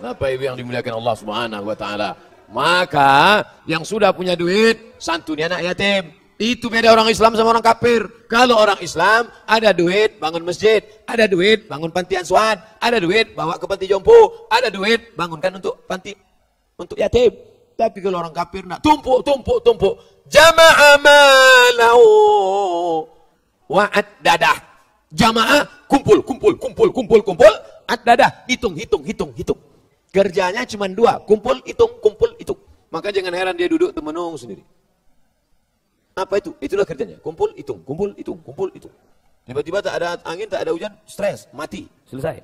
Apa ibu yang dimuliakan Allah subhanahu wa ta'ala? Maka yang sudah punya duit, santuni anak yatim. Itu beda orang Islam sama orang kafir. Kalau orang Islam ada duit bangun masjid, ada duit bangun panti asuhan, ada duit bawa ke panti jompo, ada duit bangunkan untuk panti untuk yatim. Tapi kalau orang kafir nak tumpuk, tumpuk, tumpuk. Jama'a malahu wa'ad dadah. Jamaah kumpul, kumpul, kumpul, kumpul, kumpul. Ad dadah, hitung, hitung, hitung, hitung. Kerjanya cuma dua, kumpul, hitung, kumpul, hitung. Maka jangan heran dia duduk temenung sendiri. Apa itu? Itulah kerjanya. Kumpul, hitung, kumpul, hitung, kumpul, hitung. Tiba-tiba tak ada angin, tak ada hujan, stres, mati, selesai.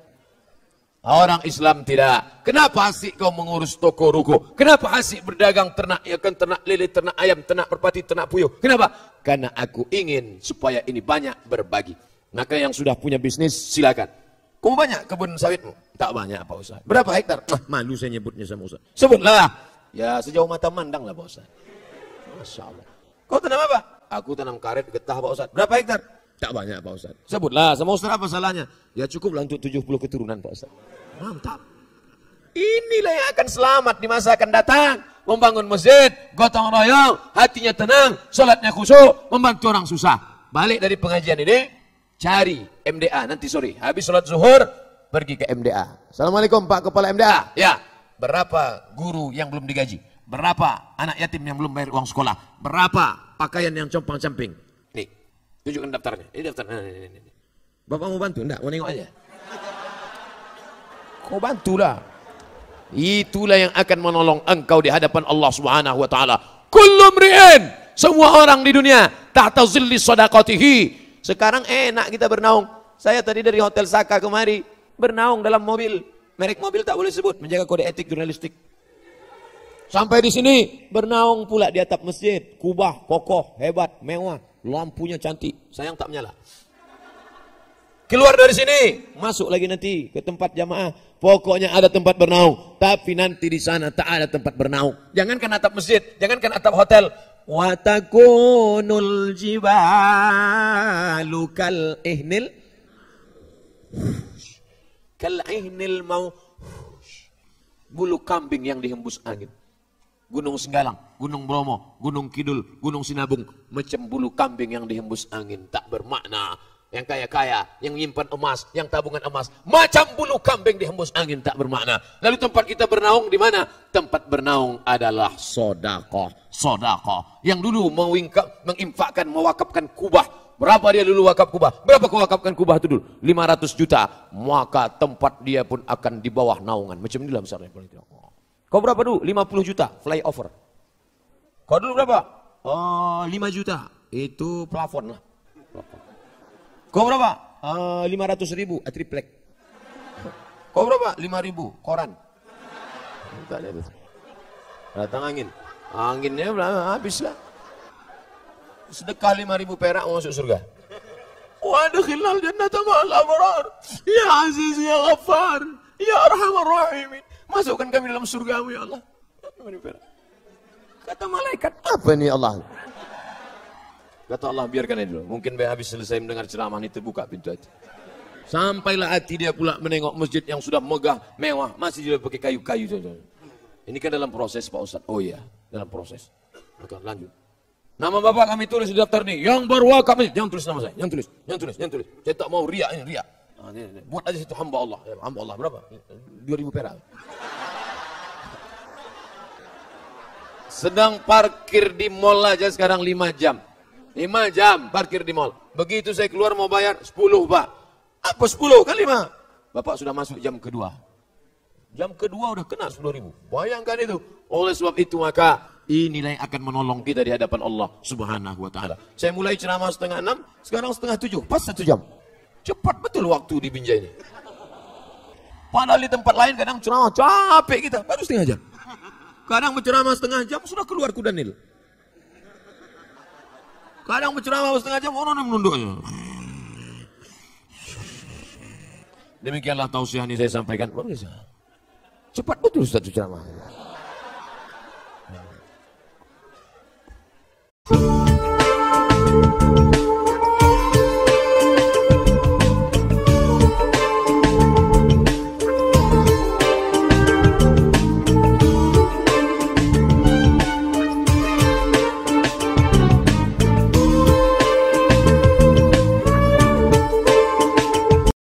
Orang Islam tidak. Kenapa asik kau mengurus toko ruko? Kenapa asik berdagang ternak, ya kan ternak lele, ternak ayam, ternak perpati, ternak puyuh? Kenapa? Karena aku ingin supaya ini banyak berbagi. Maka yang sudah punya bisnis silakan. Kamu banyak kebun sawitmu? Tak banyak Pak Ustaz. Berapa hektar? Ah, malu saya nyebutnya sama Ustaz. Sebutlah. Ya sejauh mata mandang lah Pak Ustaz. Masya Allah. Kau tanam apa? Aku tanam karet getah Pak Ustaz. Berapa hektar? Tak banyak Pak Ustaz. Sebutlah sama Ustaz apa salahnya? Ya cukuplah untuk 70 keturunan Pak Ustaz. Mantap. Inilah yang akan selamat di masa akan datang. Membangun masjid, gotong royong, hatinya tenang, sholatnya khusyuk, membantu orang susah. Balik dari pengajian ini, cari MDA nanti sore. Habis sholat zuhur, pergi ke MDA. Assalamualaikum Pak Kepala MDA. Ya, berapa guru yang belum digaji? Berapa anak yatim yang belum bayar uang sekolah? Berapa pakaian yang compang-camping? Nih, tunjukkan daftarnya. Ini daftar. Nah, ini, ini, ini. Bapak mau bantu? Enggak, mau nengok aja. Kau bantulah. Itulah yang akan menolong engkau di hadapan Allah Subhanahu wa taala. Kullu mri'in, semua orang di dunia tahta zilli sadaqatihi Sekarang enak kita bernaung. Saya tadi dari Hotel Saka kemari, bernaung dalam mobil. Merek mobil tak boleh sebut, menjaga kode etik jurnalistik. Sampai di sini, bernaung pula di atap masjid. Kubah, kokoh, hebat, mewah. Lampunya cantik. Sayang tak menyala. Keluar dari sini, masuk lagi nanti ke tempat jamaah. Pokoknya ada tempat bernaung, tapi nanti di sana tak ada tempat bernaung. Jangankan atap masjid, jangankan atap hotel. Watakunul jibalu kal ihnil kal ihnil mau bulu kambing yang dihembus angin. Gunung Senggalang, Gunung Bromo, Gunung Kidul, Gunung Sinabung, macam bulu kambing yang dihembus angin tak bermakna yang kaya-kaya, yang nyimpan emas, yang tabungan emas, macam bulu kambing dihembus angin tak bermakna. Lalu tempat kita bernaung di mana? Tempat bernaung adalah sodakoh, sodakoh. Yang dulu menginfakkan, mewakafkan kubah. Berapa dia dulu wakaf kubah? Berapa kau wakafkan kubah itu dulu? 500 juta. Maka tempat dia pun akan di bawah naungan. Macam inilah politik. Kau berapa dulu? 50 juta flyover. Kau dulu berapa? Oh, 5 juta. Itu plafon lah. Kau berapa? Uh, eh, 500 ribu, a triplek. Kau berapa? 5 ribu, koran. Datang angin. Anginnya habis lah. Sedekah 5 ribu perak masuk surga. Wadkhilal jannata ma'al abrar. Ya Aziz ya Ghaffar. Ya Arhamar Rahimin. Masukkan kami dalam surgamu ya Allah. Kata malaikat, apa ini Allah? Kata Allah biarkan aja dulu. Mungkin habis selesai mendengar ceramah ini terbuka pintu hati. Sampailah hati dia pula menengok masjid yang sudah megah, mewah, masih juga pakai kayu-kayu. Ini kan dalam proses Pak Ustaz. Oh iya, dalam proses. Oke, lanjut. Nama bapak kami tulis di daftar nih. Yang berwakaf kami. Jangan tulis nama saya. Jangan tulis. Jangan tulis. Jangan tulis. Saya tak mau riak ini riak. Ini. Buat aja situ hamba Allah. Ya, hamba Allah berapa? 2000 perak. Sedang parkir di mall aja sekarang 5 jam. 5 jam parkir di mall. Begitu saya keluar mau bayar 10 pak. Apa 10 kali 5? Bapak sudah masuk jam kedua. Jam kedua udah kena 10 ribu. Bayangkan itu. Oleh sebab itu maka inilah yang akan menolong kita di hadapan Allah subhanahu wa ta'ala. Saya mulai ceramah setengah enam, sekarang setengah tujuh. Pas satu jam. Cepat betul waktu di Binjai ini. Padahal di tempat lain kadang ceramah capek kita, baru setengah jam. Kadang berceramah setengah jam sudah keluar kuda nil. Kadang berceramah setengah jam orang yang menunduknya. Demikianlah tausiah ini saya sampaikan. Cepat betul Ustaz ceramah. Thank you.